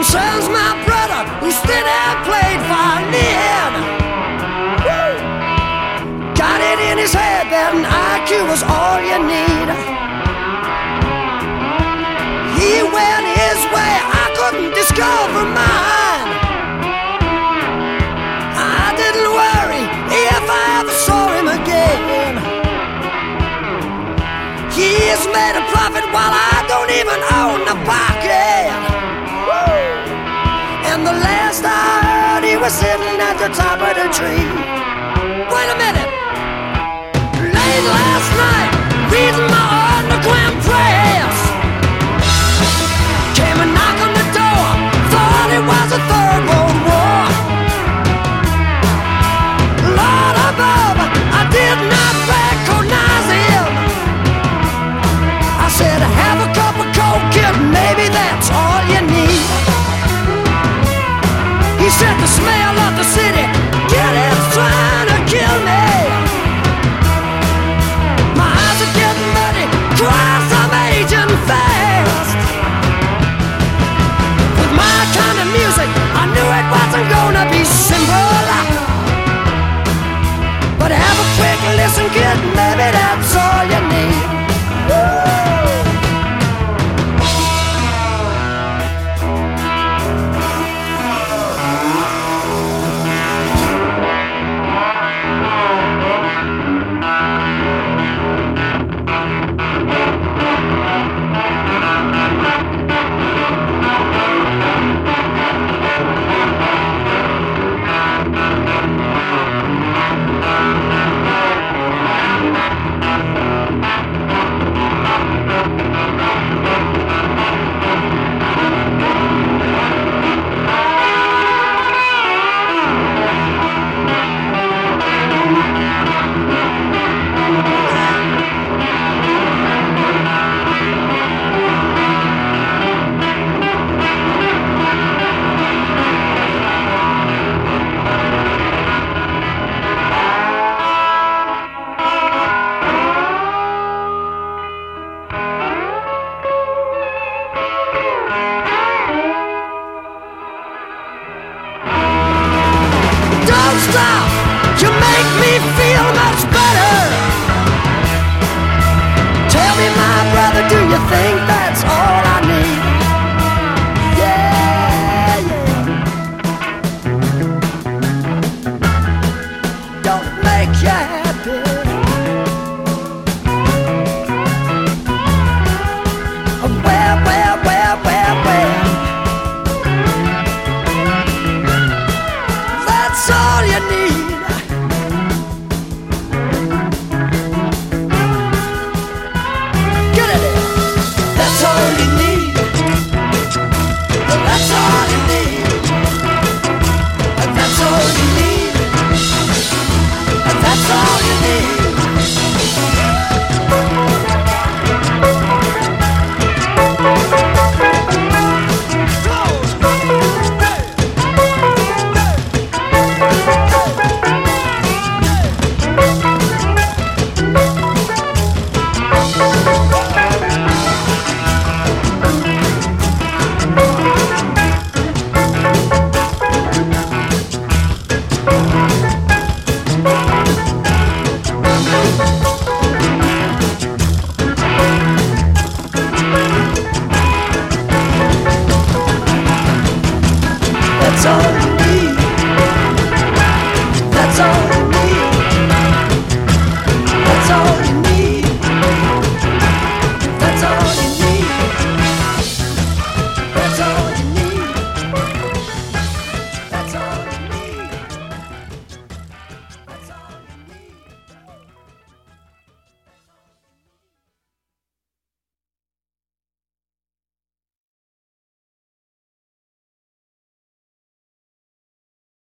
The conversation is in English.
Jim says, my brother, we stood out, played for Woo! Got it in his head that an IQ was all you need. He went his way, I couldn't discover mine. I didn't worry if I ever saw him again. He has made a profit while I don't even own a pie. were sitting at the top of the tree.